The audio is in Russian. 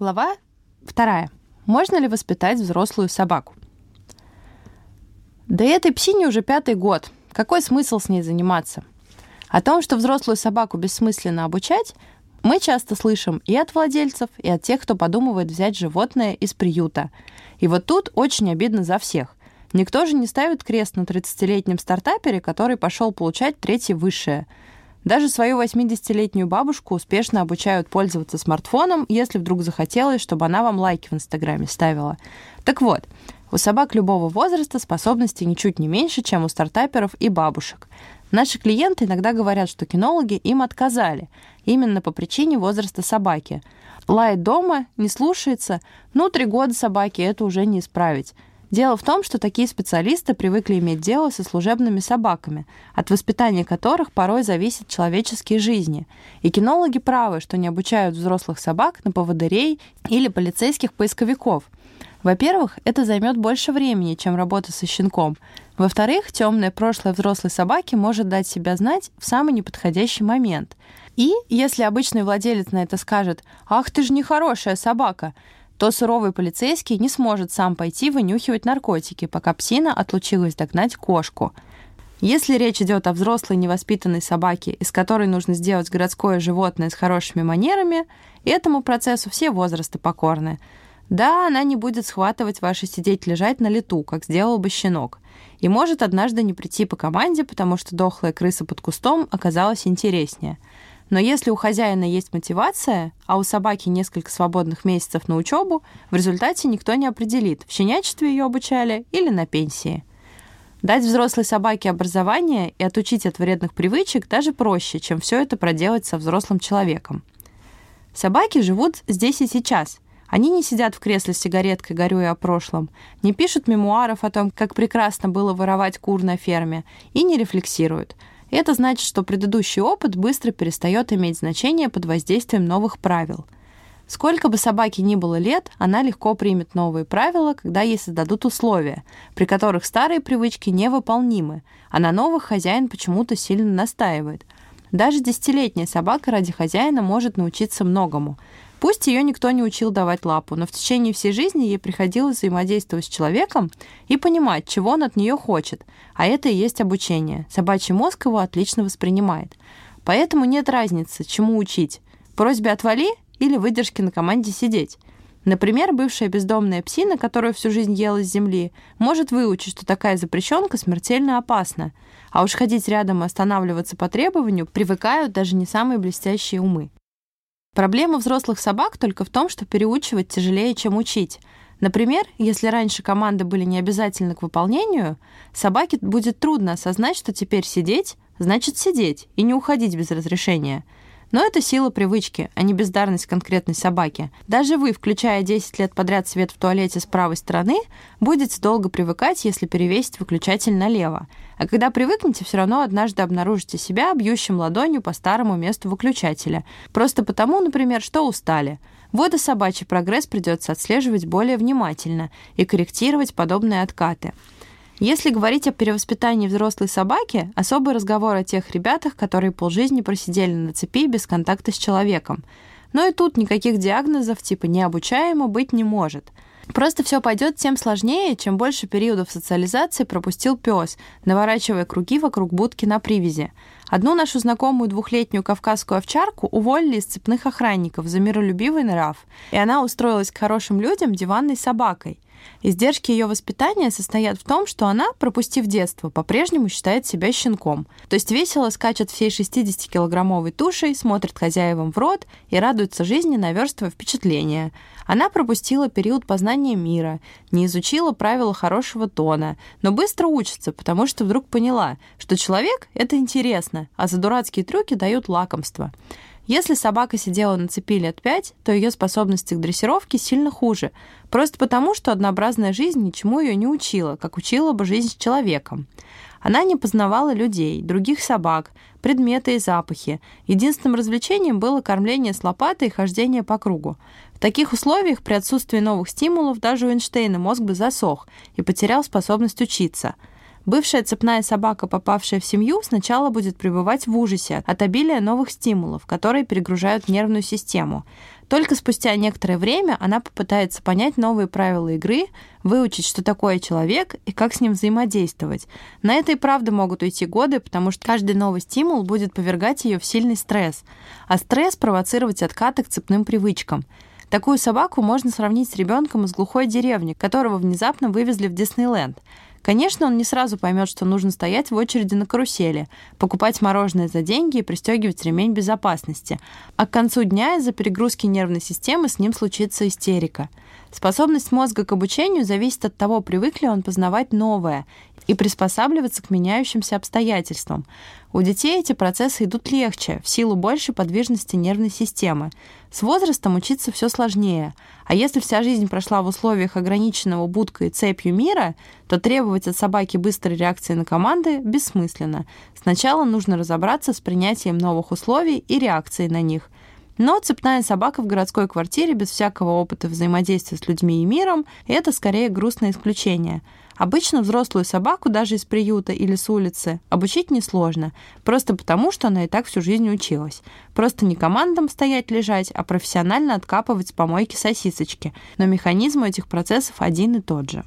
Глава вторая. Можно ли воспитать взрослую собаку? Да этой псине уже пятый год. Какой смысл с ней заниматься? О том, что взрослую собаку бессмысленно обучать, мы часто слышим и от владельцев, и от тех, кто подумывает взять животное из приюта. И вот тут очень обидно за всех. Никто же не ставит крест на 30-летнем стартапере, который пошел получать третье высшее. Даже свою 80-летнюю бабушку успешно обучают пользоваться смартфоном, если вдруг захотелось, чтобы она вам лайки в Инстаграме ставила. Так вот, у собак любого возраста способности ничуть не меньше, чем у стартаперов и бабушек. Наши клиенты иногда говорят, что кинологи им отказали, именно по причине возраста собаки. Лает дома, не слушается, ну, три года собаки, это уже не исправить. Дело в том, что такие специалисты привыкли иметь дело со служебными собаками, от воспитания которых порой зависят человеческие жизни. И кинологи правы, что не обучают взрослых собак на поводырей или полицейских поисковиков. Во-первых, это займет больше времени, чем работа со щенком. Во-вторых, темное прошлое взрослой собаки может дать себя знать в самый неподходящий момент. И если обычный владелец на это скажет «Ах, ты же нехорошая собака», то суровый полицейский не сможет сам пойти вынюхивать наркотики, пока псина отлучилась догнать кошку. Если речь идет о взрослой невоспитанной собаке, из которой нужно сделать городское животное с хорошими манерами, этому процессу все возрасты покорны. Да, она не будет схватывать ваши сидеть-лежать на лету, как сделал бы щенок. И может однажды не прийти по команде, потому что дохлая крыса под кустом оказалась интереснее – но если у хозяина есть мотивация, а у собаки несколько свободных месяцев на учебу, в результате никто не определит, в щенячестве ее обучали или на пенсии. Дать взрослой собаке образование и отучить от вредных привычек даже проще, чем все это проделать со взрослым человеком. Собаки живут здесь и сейчас. Они не сидят в кресле с сигареткой, горюя о прошлом, не пишут мемуаров о том, как прекрасно было воровать кур на ферме, и не рефлексируют – и это значит, что предыдущий опыт быстро перестает иметь значение под воздействием новых правил. Сколько бы собаке ни было лет, она легко примет новые правила, когда ей создадут условия, при которых старые привычки невыполнимы, а на новых хозяин почему-то сильно настаивает. Даже десятилетняя собака ради хозяина может научиться многому. Пусть ее никто не учил давать лапу, но в течение всей жизни ей приходилось взаимодействовать с человеком и понимать, чего он от нее хочет. А это и есть обучение. Собачий мозг его отлично воспринимает. Поэтому нет разницы, чему учить. Просьбе «отвали» или выдержке на команде «сидеть». Например, бывшая бездомная псина, которая всю жизнь ела с земли, может выучить, что такая запрещенка смертельно опасна. А уж ходить рядом и останавливаться по требованию привыкают даже не самые блестящие умы. Проблема взрослых собак только в том, что переучивать тяжелее, чем учить. Например, если раньше команды были не обязательны к выполнению, собаке будет трудно осознать, что теперь сидеть значит сидеть и не уходить без разрешения – но это сила привычки, а не бездарность конкретной собаки. Даже вы, включая 10 лет подряд свет в туалете с правой стороны, будете долго привыкать, если перевесить выключатель налево. А когда привыкнете, все равно однажды обнаружите себя бьющим ладонью по старому месту выключателя. Просто потому, например, что устали. Вот и собачий прогресс придется отслеживать более внимательно и корректировать подобные откаты. Если говорить о перевоспитании взрослой собаки, особый разговор о тех ребятах, которые полжизни просидели на цепи без контакта с человеком. Но и тут никаких диагнозов типа «необучаемо» быть не может. Просто все пойдет тем сложнее, чем больше периодов социализации пропустил пес, наворачивая круги вокруг будки на привязи. Одну нашу знакомую двухлетнюю кавказскую овчарку уволили из цепных охранников за миролюбивый нрав, и она устроилась к хорошим людям диванной собакой – Издержки ее воспитания состоят в том, что она, пропустив детство, по-прежнему считает себя щенком. То есть весело скачет всей 60-килограммовой тушей, смотрит хозяевам в рот и радуется жизни, наверстывая впечатления. Она пропустила период познания мира, не изучила правила хорошего тона, но быстро учится, потому что вдруг поняла, что человек — это интересно, а за дурацкие трюки дают лакомство. Если собака сидела на цепи лет пять, то ее способности к дрессировке сильно хуже, просто потому, что однообразная жизнь ничему ее не учила, как учила бы жизнь с человеком. Она не познавала людей, других собак, предметы и запахи. Единственным развлечением было кормление с лопатой и хождение по кругу. В таких условиях при отсутствии новых стимулов даже у Эйнштейна мозг бы засох и потерял способность учиться – Бывшая цепная собака, попавшая в семью, сначала будет пребывать в ужасе от обилия новых стимулов, которые перегружают нервную систему. Только спустя некоторое время она попытается понять новые правила игры, выучить, что такое человек и как с ним взаимодействовать. На это и правда могут уйти годы, потому что каждый новый стимул будет повергать ее в сильный стресс, а стресс провоцировать откаты к цепным привычкам. Такую собаку можно сравнить с ребенком из глухой деревни, которого внезапно вывезли в Диснейленд. Конечно, он не сразу поймет, что нужно стоять в очереди на карусели, покупать мороженое за деньги и пристегивать ремень безопасности. А к концу дня из-за перегрузки нервной системы с ним случится истерика. Способность мозга к обучению зависит от того, привык ли он познавать новое и приспосабливаться к меняющимся обстоятельствам. У детей эти процессы идут легче, в силу большей подвижности нервной системы. С возрастом учиться все сложнее. А если вся жизнь прошла в условиях ограниченного будкой и цепью мира, то требовать от собаки быстрой реакции на команды бессмысленно. Сначала нужно разобраться с принятием новых условий и реакцией на них – но цепная собака в городской квартире без всякого опыта взаимодействия с людьми и миром – это скорее грустное исключение. Обычно взрослую собаку даже из приюта или с улицы обучить несложно, просто потому, что она и так всю жизнь училась. Просто не командам стоять лежать, а профессионально откапывать с помойки сосисочки. Но механизм этих процессов один и тот же.